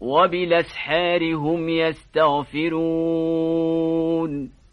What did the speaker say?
وبالأسحار هم يستغفرون.